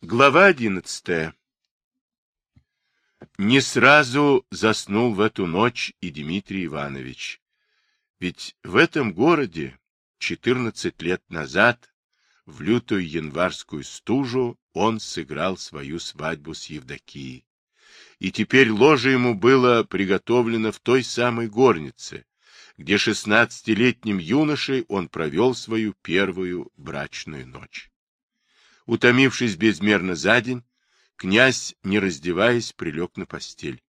Глава одиннадцатая Не сразу заснул в эту ночь и Дмитрий Иванович. Ведь в этом городе четырнадцать лет назад, в лютую январскую стужу, он сыграл свою свадьбу с Евдокией. И теперь ложе ему было приготовлено в той самой горнице, где шестнадцатилетним юношей он провел свою первую брачную ночь. Утомившись безмерно за день, князь, не раздеваясь, прилег на постель.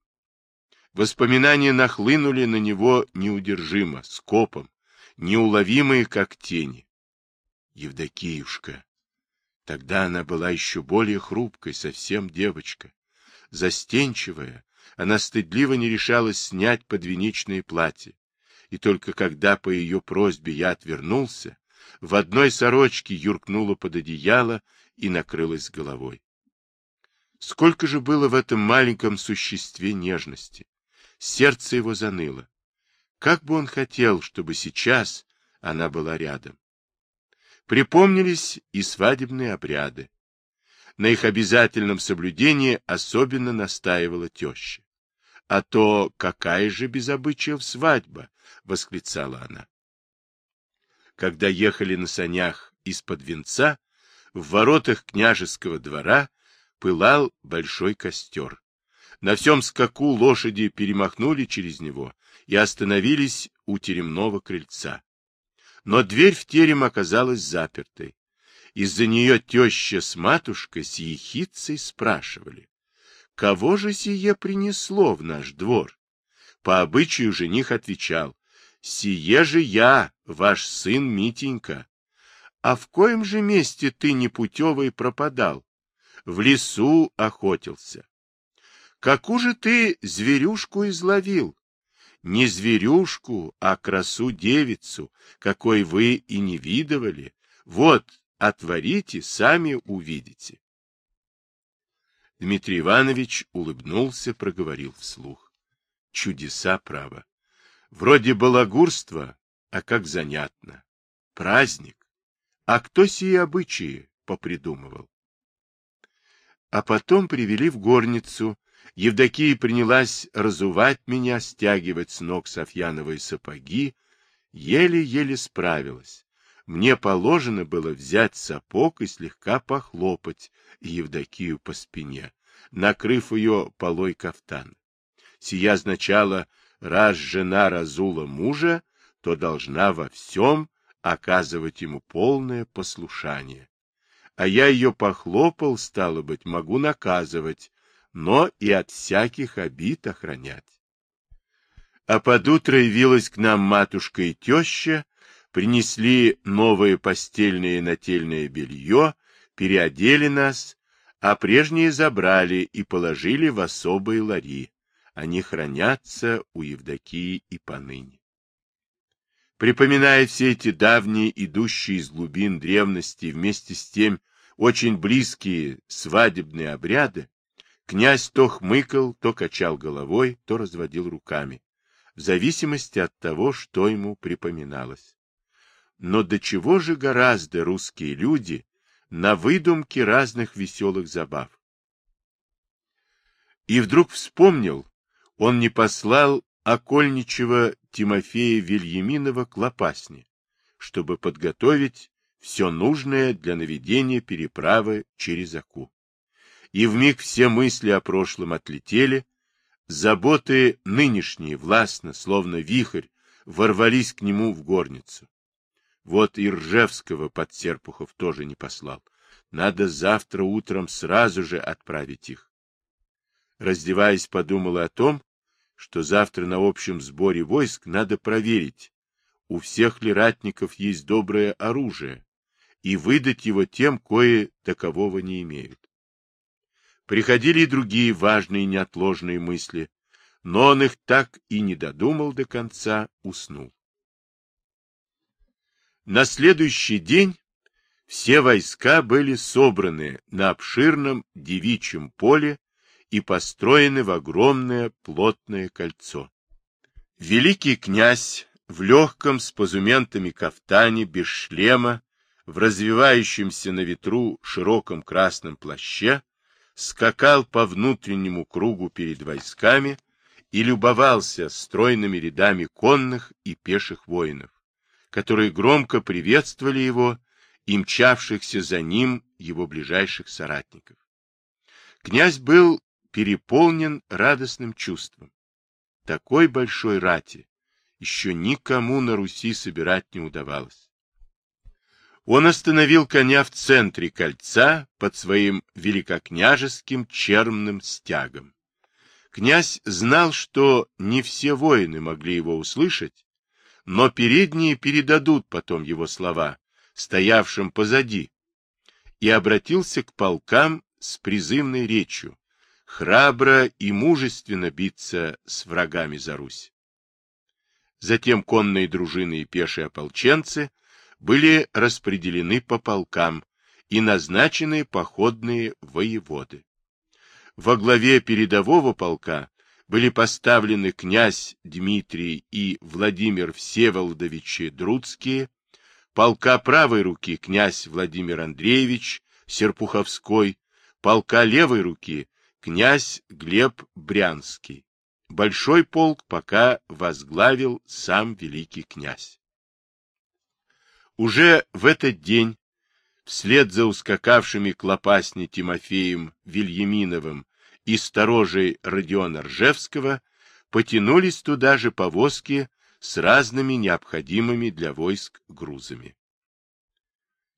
Воспоминания нахлынули на него неудержимо, скопом, неуловимые, как тени. Евдокиюшка. Тогда она была еще более хрупкой, совсем девочка. Застенчивая, она стыдливо не решалась снять подвенечное платье. И только когда по ее просьбе я отвернулся, в одной сорочке юркнула под одеяло и накрылась головой. Сколько же было в этом маленьком существе нежности! Сердце его заныло. Как бы он хотел, чтобы сейчас она была рядом. Припомнились и свадебные обряды. На их обязательном соблюдении особенно настаивала теща. А то какая же без обычаев свадьба! — восклицала она. Когда ехали на санях из-под венца, в воротах княжеского двора пылал большой костер. На всем скаку лошади перемахнули через него и остановились у теремного крыльца. Но дверь в терем оказалась запертой. Из-за нее теща с матушкой с ехицей спрашивали, кого же сие принесло в наш двор? По обычаю жених отвечал, сие же я, ваш сын Митенька, а в коем же месте ты непутевый пропадал? В лесу охотился. Какую же ты зверюшку изловил? Не зверюшку, а красу-девицу, какой вы и не видывали. Вот, отворите, сами увидите. Дмитрий Иванович улыбнулся, проговорил вслух. Чудеса, право. Вроде балагурства, а как занятно. Праздник. А кто сие обычаи попридумывал? А потом привели в горницу. Евдокия принялась разувать меня, стягивать с ног софьяновые сапоги. Еле-еле справилась. Мне положено было взять сапог и слегка похлопать Евдокию по спине, накрыв ее полой кафтан. Сия означало, раз жена разула мужа, то должна во всем оказывать ему полное послушание. А я ее похлопал, стало быть, могу наказывать, но и от всяких обид охранять. А под утро явилась к нам матушка и теща, принесли новое постельное и нательное белье, переодели нас, а прежние забрали и положили в особые лари. Они хранятся у Евдокии и поныне. Припоминая все эти давние, идущие из глубин древности, вместе с тем очень близкие свадебные обряды, князь то хмыкал, то качал головой, то разводил руками, в зависимости от того, что ему припоминалось. Но до чего же гораздо русские люди на выдумке разных веселых забав? И вдруг вспомнил, он не послал окольничего Тимофея Вильяминова к Лопасне, чтобы подготовить все нужное для наведения переправы через Аку. И вмиг все мысли о прошлом отлетели, заботы нынешние властно, словно вихрь, ворвались к нему в горницу. Вот и Ржевского под Серпухов тоже не послал. Надо завтра утром сразу же отправить их. Раздеваясь, подумала о том, что завтра на общем сборе войск надо проверить, у всех ли ратников есть доброе оружие, и выдать его тем, кое такового не имеют. Приходили и другие важные неотложные мысли, но он их так и не додумал до конца, уснул. На следующий день все войска были собраны на обширном девичьем поле и построены в огромное плотное кольцо. Великий князь в легком с позументами кафтане, без шлема, в развивающемся на ветру широком красном плаще, скакал по внутреннему кругу перед войсками и любовался стройными рядами конных и пеших воинов, которые громко приветствовали его и мчавшихся за ним его ближайших соратников. Князь был переполнен радостным чувством. Такой большой рати еще никому на Руси собирать не удавалось. Он остановил коня в центре кольца под своим великокняжеским чермным стягом. Князь знал, что не все воины могли его услышать, но передние передадут потом его слова, стоявшим позади, и обратился к полкам с призывной речью, храбро и мужественно биться с врагами за Русь. Затем конные дружины и пешие ополченцы были распределены по полкам и назначены походные воеводы. Во главе передового полка были поставлены князь Дмитрий и Владимир Всеволодовичи Друцкие, полка правой руки князь Владимир Андреевич Серпуховской, полка левой руки князь Глеб Брянский. Большой полк пока возглавил сам великий князь. Уже в этот день, вслед за ускакавшими к Лопасне Тимофеем Вильяминовым и сторожей Родиона Ржевского, потянулись туда же повозки с разными необходимыми для войск грузами.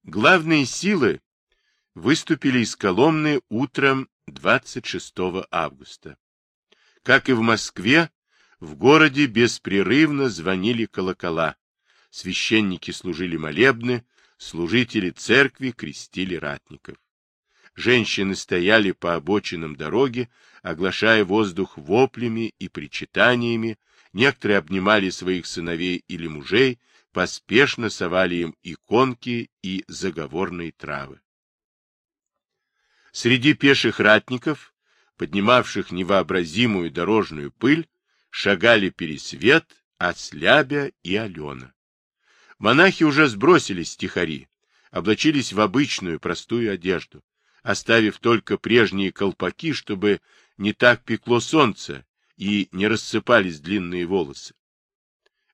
Главные силы выступили из Коломны утром 26 августа. Как и в Москве, в городе беспрерывно звонили колокола, священники служили молебны, служители церкви крестили ратников. Женщины стояли по обочинам дороги, оглашая воздух воплями и причитаниями, некоторые обнимали своих сыновей или мужей, поспешно совали им иконки и заговорные травы. Среди пеших ратников поднимавших невообразимую дорожную пыль, шагали Пересвет, Ослябя и Алена. Монахи уже сбросили стихари, облачились в обычную простую одежду, оставив только прежние колпаки, чтобы не так пекло солнце и не рассыпались длинные волосы.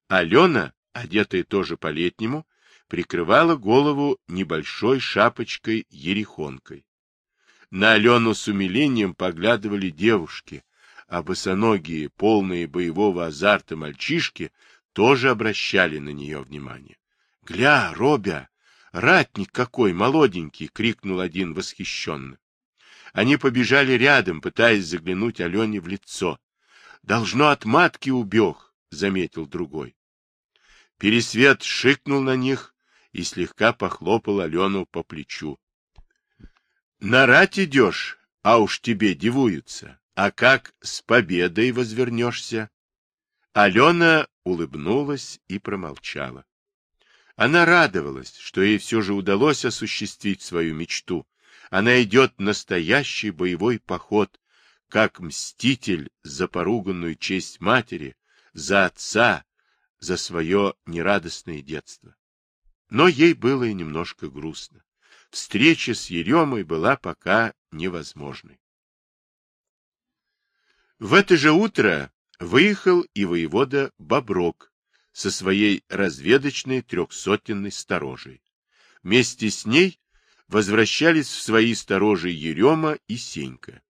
Алена, одетая тоже по-летнему, прикрывала голову небольшой шапочкой-ерехонкой. На Алену с умилением поглядывали девушки, а босоногие, полные боевого азарта мальчишки тоже обращали на нее внимание. — Гля, Робя, ратник какой, молоденький! — крикнул один восхищенно. Они побежали рядом, пытаясь заглянуть Алене в лицо. — Должно от матки убег, — заметил другой. Пересвет шикнул на них и слегка похлопал Алену по плечу. На рать идешь, а уж тебе дивуются. А как с победой возвернешься? Алена улыбнулась и промолчала. Она радовалась, что ей все же удалось осуществить свою мечту. Она идет настоящий боевой поход, как мститель за поруганную честь матери, за отца, за свое нерадостное детство. Но ей было и немножко грустно встреча с Еремой была пока невозможной. В это же утро выехал и воевода Боброк со своей разведочной трехсотенной сторожей. Вместе с ней возвращались в свои сторожи Ерема и Сенька.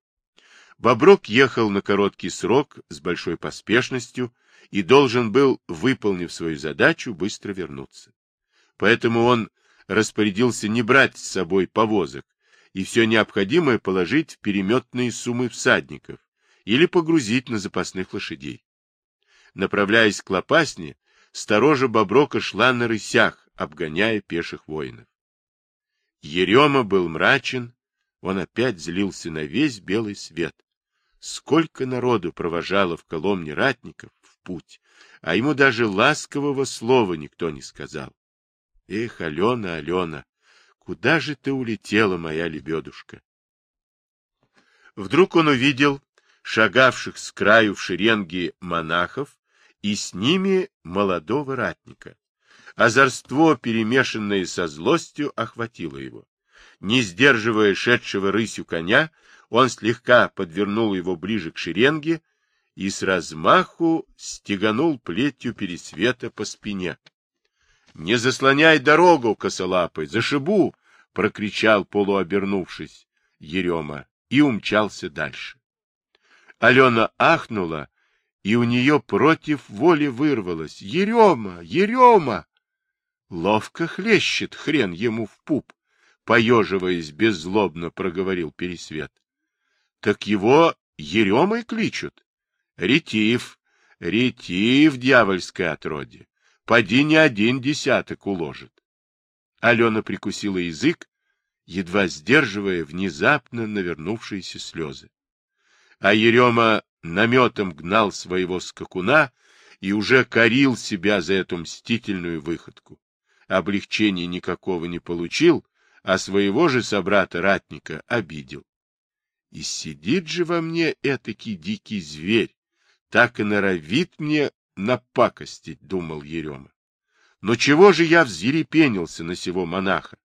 Боброк ехал на короткий срок с большой поспешностью и должен был, выполнив свою задачу, быстро вернуться. Поэтому он распорядился не брать с собой повозок и все необходимое положить в переметные суммы всадников или погрузить на запасных лошадей. Направляясь к Лопасне, сторожа Боброка шла на рысях, обгоняя пеших воинов. Ерема был мрачен, он опять злился на весь белый свет. Сколько народу провожало в Коломне ратников в путь, а ему даже ласкового слова никто не сказал. Эх, Алена, Алена, куда же ты улетела, моя лебедушка? Вдруг он увидел шагавших с краю в шеренге монахов и с ними молодого ратника. Озорство, перемешанное со злостью, охватило его. Не сдерживая шедшего рысью коня, он слегка подвернул его ближе к шеренге и с размаху стеганул плетью пересвета по спине. — Не заслоняй дорогу, косолапый, зашибу! — прокричал, полуобернувшись, Ерема, и умчался дальше. Алена ахнула, и у нее против воли вырвалось. — Ерема! Ерема! Ловко хлещет хрен ему в пуп, поеживаясь беззлобно, проговорил Пересвет. — Так его Еремой кличут? Ретив, ретив, дьявольское отродье. Поди не один десяток уложит. Алена прикусила язык, едва сдерживая внезапно навернувшиеся слезы. А Ерема наметом гнал своего скакуна и уже корил себя за эту мстительную выходку облегчения никакого не получил, а своего же собрата-ратника обидел. И сидит же во мне этакий дикий зверь, так и норовит мне напакостить, — думал Ерема. Но чего же я взъерепенился на сего монаха?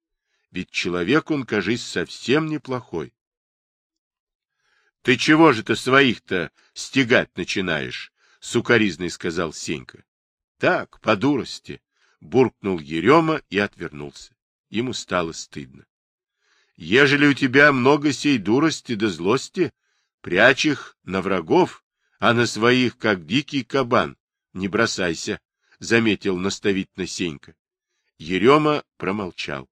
Ведь человек он, кажись, совсем неплохой. — Ты чего же ты своих-то стегать начинаешь? — сукоризный сказал Сенька. — Так, по дурости буркнул Ерема и отвернулся. Ему стало стыдно. — Ежели у тебя много сей дурости да злости, прячь их на врагов, а на своих, как дикий кабан, не бросайся, — заметил наставительно Сенька. Ерема промолчал.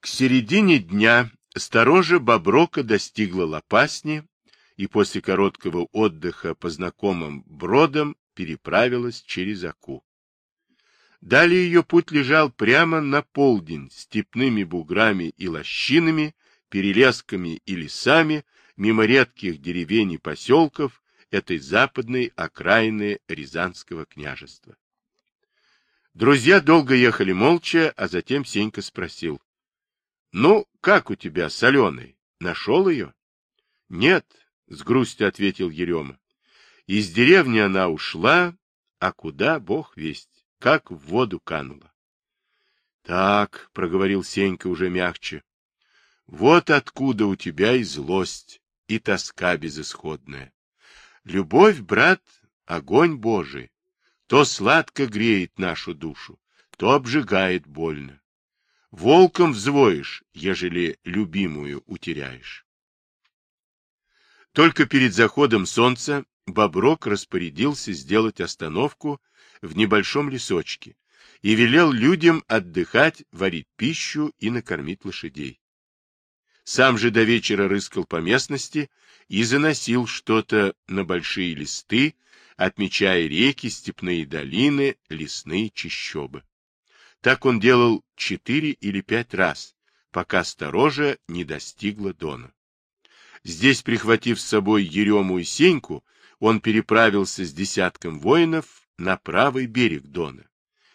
К середине дня сторожа Боброка достигла Лопасни и после короткого отдыха по знакомым бродам переправилась через Аку. Далее ее путь лежал прямо на полдень, степными буграми и лощинами, перелесками и лесами, мимо редких деревень и поселков этой западной окраины Рязанского княжества. Друзья долго ехали молча, а затем Сенька спросил. — Ну, как у тебя, соленый? Нашел ее? — Нет, — с грустью ответил Ерема. — Из деревни она ушла, а куда, бог весть как в воду канула. — Так, — проговорил Сенька уже мягче, — вот откуда у тебя и злость, и тоска безысходная. Любовь, брат, огонь Божий, то сладко греет нашу душу, то обжигает больно. Волком взвоишь, ежели любимую утеряешь. Только перед заходом солнца Боброк распорядился сделать остановку в небольшом лесочке и велел людям отдыхать, варить пищу и накормить лошадей. Сам же до вечера рыскал по местности и заносил что-то на большие листы, отмечая реки, степные долины, лесные чащобы. Так он делал четыре или пять раз, пока сторожа не достигла Дона. Здесь, прихватив с собой Ерему и Сеньку, он переправился с десятком воинов на правый берег Дона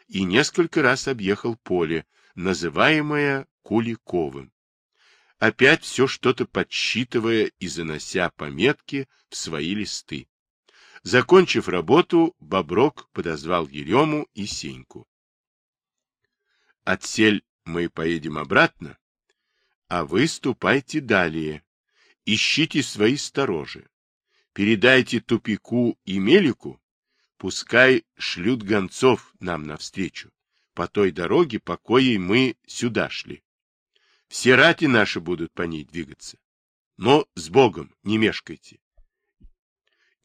и несколько раз объехал поле, называемое Куликовым. Опять все что-то подсчитывая и занося пометки в свои листы. Закончив работу, Боброк подозвал Ерему и Сеньку. Отсель мы поедем обратно, а вы ступайте далее, ищите свои сторожи, передайте Тупику и Мелику, Пускай шлют гонцов нам навстречу, по той дороге, по коей мы сюда шли. Все рати наши будут по ней двигаться. Но с Богом не мешкайте.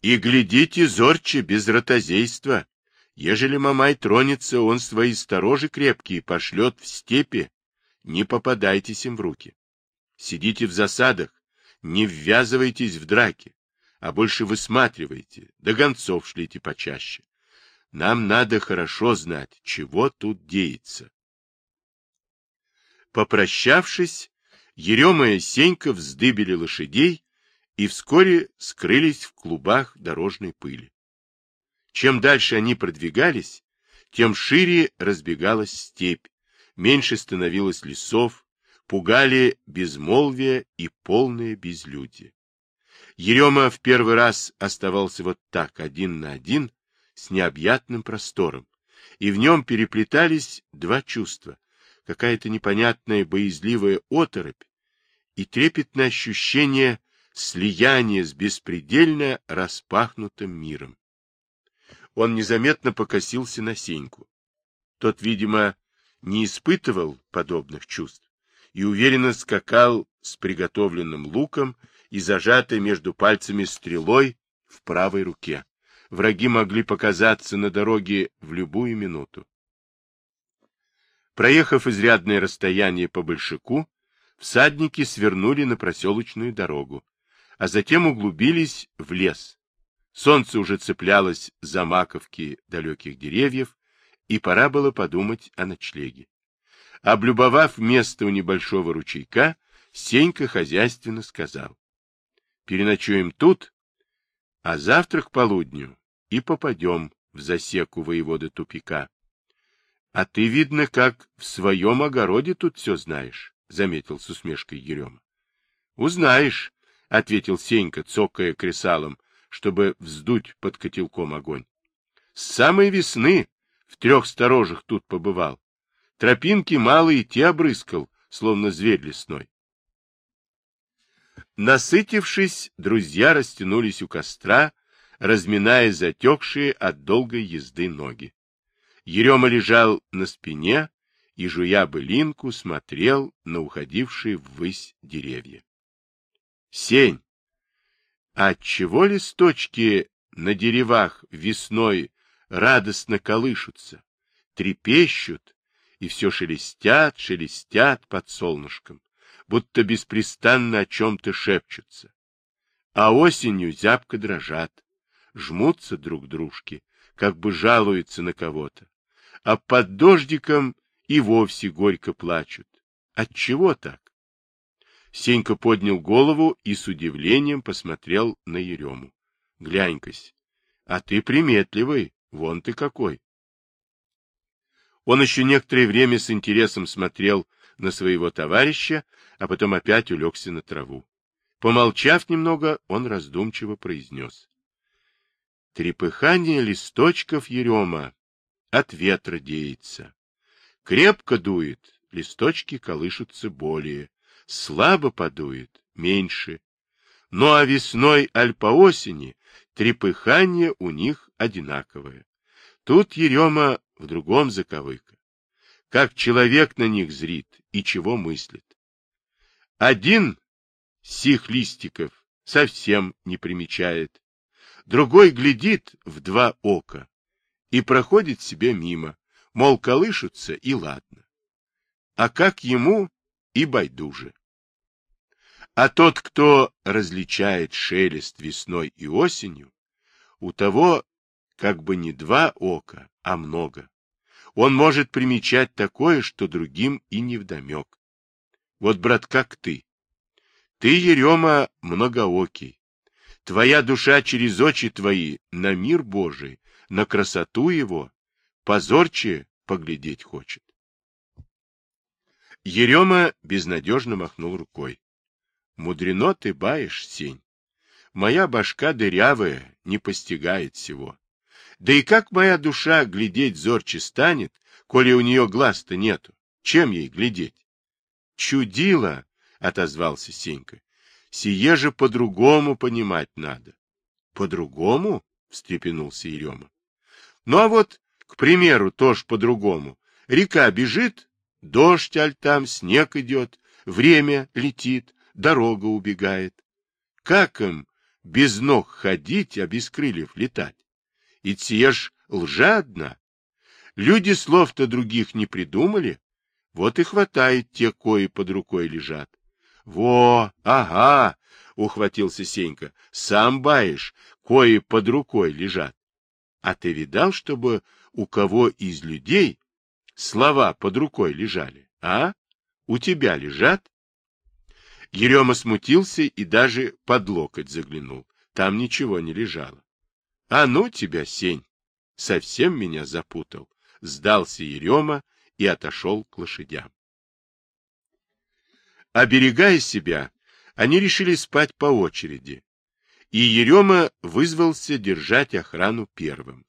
И глядите зорче, без ротозейства. Ежели Мамай тронется, он свои сторожи крепкие пошлет в степи. Не попадайтесь им в руки. Сидите в засадах, не ввязывайтесь в драки а больше высматривайте, да гонцов шлите почаще. Нам надо хорошо знать, чего тут деется. Попрощавшись, Ерема и Сенька вздыбили лошадей и вскоре скрылись в клубах дорожной пыли. Чем дальше они продвигались, тем шире разбегалась степь, меньше становилось лесов, пугали безмолвие и полное безлюдие. Ерема в первый раз оставался вот так, один на один, с необъятным простором, и в нем переплетались два чувства. Какая-то непонятная боязливая оторопь и трепетное ощущение слияния с беспредельно распахнутым миром. Он незаметно покосился на Сеньку. Тот, видимо, не испытывал подобных чувств и уверенно скакал с приготовленным луком и зажатой между пальцами стрелой в правой руке. Враги могли показаться на дороге в любую минуту. Проехав изрядное расстояние по Большаку, всадники свернули на проселочную дорогу, а затем углубились в лес. Солнце уже цеплялось за маковки далеких деревьев, и пора было подумать о ночлеге. Облюбовав место у небольшого ручейка, Сенька хозяйственно сказал. Переночуем тут, а завтра к полудню и попадем в засеку воевода тупика. — А ты, видно, как в своем огороде тут все знаешь, — заметил с усмешкой Ерема. — Узнаешь, — ответил Сенька, цокая кресалом, чтобы вздуть под котелком огонь. — С самой весны в трех сторожах тут побывал. Тропинки малые те обрыскал, словно зверь лесной. Насытившись, друзья растянулись у костра, разминая затекшие от долгой езды ноги. Ерема лежал на спине и, жуя былинку, смотрел на уходившие ввысь деревья. Сень! А отчего листочки на деревах весной радостно колышутся, трепещут и все шелестят, шелестят под солнышком? будто беспрестанно о чем-то шепчутся. А осенью зябко дрожат, жмутся друг к дружке, как бы жалуются на кого-то. А под дождиком и вовсе горько плачут. Отчего так? Сенька поднял голову и с удивлением посмотрел на Ерему. — Глянь-кась, а ты приметливый, вон ты какой. Он еще некоторое время с интересом смотрел на своего товарища, а потом опять улегся на траву. Помолчав немного, он раздумчиво произнес. Трепыхание листочков ерема от ветра деется. Крепко дует, листочки колышутся более, слабо подует, меньше. Ну а весной аль по осени трепыхание у них одинаковое. Тут ерема в другом заковыка. Как человек на них зрит и чего мыслит. Один сих листиков совсем не примечает, другой глядит в два ока и проходит себе мимо, мол, колышутся и ладно. А как ему и байдуже. А тот, кто различает шелест весной и осенью, у того как бы не два ока, а много. Он может примечать такое, что другим и не вдомек. Вот, брат, как ты. Ты, Ерема, многоокий. Твоя душа через очи твои на мир Божий, на красоту его, позорче поглядеть хочет. Ерема безнадежно махнул рукой. Мудрено ты баешь, сень. Моя башка дырявая, не постигает всего. Да и как моя душа глядеть зорче станет, коли у нее глаз-то нету? Чем ей глядеть? Чудило, — отозвался Сенька. — Сие же по-другому понимать надо. — По-другому? — встрепенулся Ерема. — Ну, а вот, к примеру, тоже по-другому. Река бежит, дождь аль там, снег идет, время летит, дорога убегает. Как им без ног ходить, а без крыльев летать? И сие ж лжа одна. Люди слов-то других не придумали, вот и хватает те, кои под рукой лежат. — Во, ага, — ухватился Сенька, — сам баешь, кои под рукой лежат. А ты видал, чтобы у кого из людей слова под рукой лежали, а? У тебя лежат? Ерема смутился и даже под локоть заглянул. Там ничего не лежало. — А ну тебя, Сень! Совсем меня запутал. Сдался Ерема и отошел к лошадям. Оберегая себя, они решили спать по очереди, и Ерема вызвался держать охрану первым.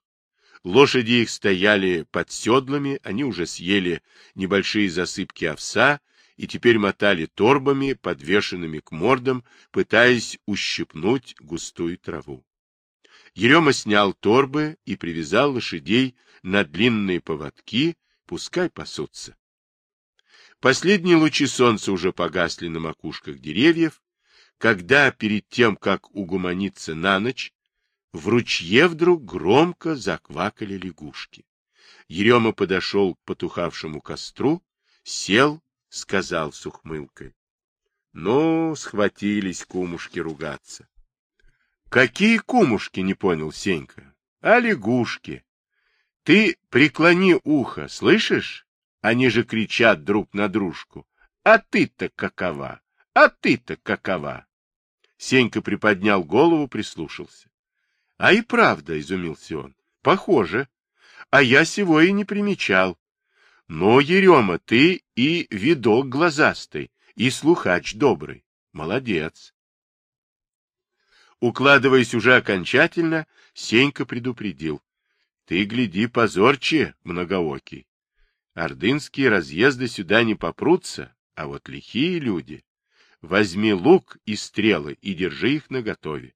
Лошади их стояли под седлами, они уже съели небольшие засыпки овса и теперь мотали торбами, подвешенными к мордам, пытаясь ущипнуть густую траву. Ерема снял торбы и привязал лошадей на длинные поводки, пускай пасутся. Последние лучи солнца уже погасли на макушках деревьев, когда перед тем, как угуманиться на ночь, в ручье вдруг громко заквакали лягушки. Ерема подошел к потухавшему костру, сел, сказал с ухмылкой. Ну, схватились кумушки ругаться. Какие кумушки, не понял Сенька. А лягушки. Ты преклони ухо, слышишь? Они же кричат друг на дружку. А ты-то какова? А ты-то какова? Сенька приподнял голову, прислушался. А и правда, изумился он, похоже. А я сего и не примечал. Но, Ерема, ты и видок глазастый, и слухач добрый. Молодец. Укладываясь уже окончательно, Сенька предупредил. Ты гляди позорче, многоокий. Ордынские разъезды сюда не попрутся, а вот лихие люди. Возьми лук и стрелы и держи их наготове.